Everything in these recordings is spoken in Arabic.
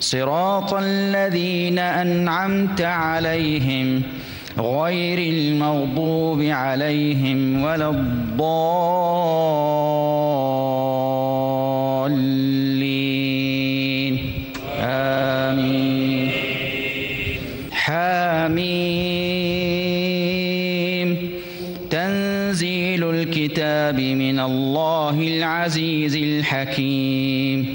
صراط الذين أنعمت عليهم غير المغضوب عليهم ولا الضالين. آمين. حاميم تنزيل الكتاب من الله العزيز الحكيم.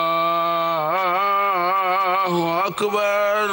আকবর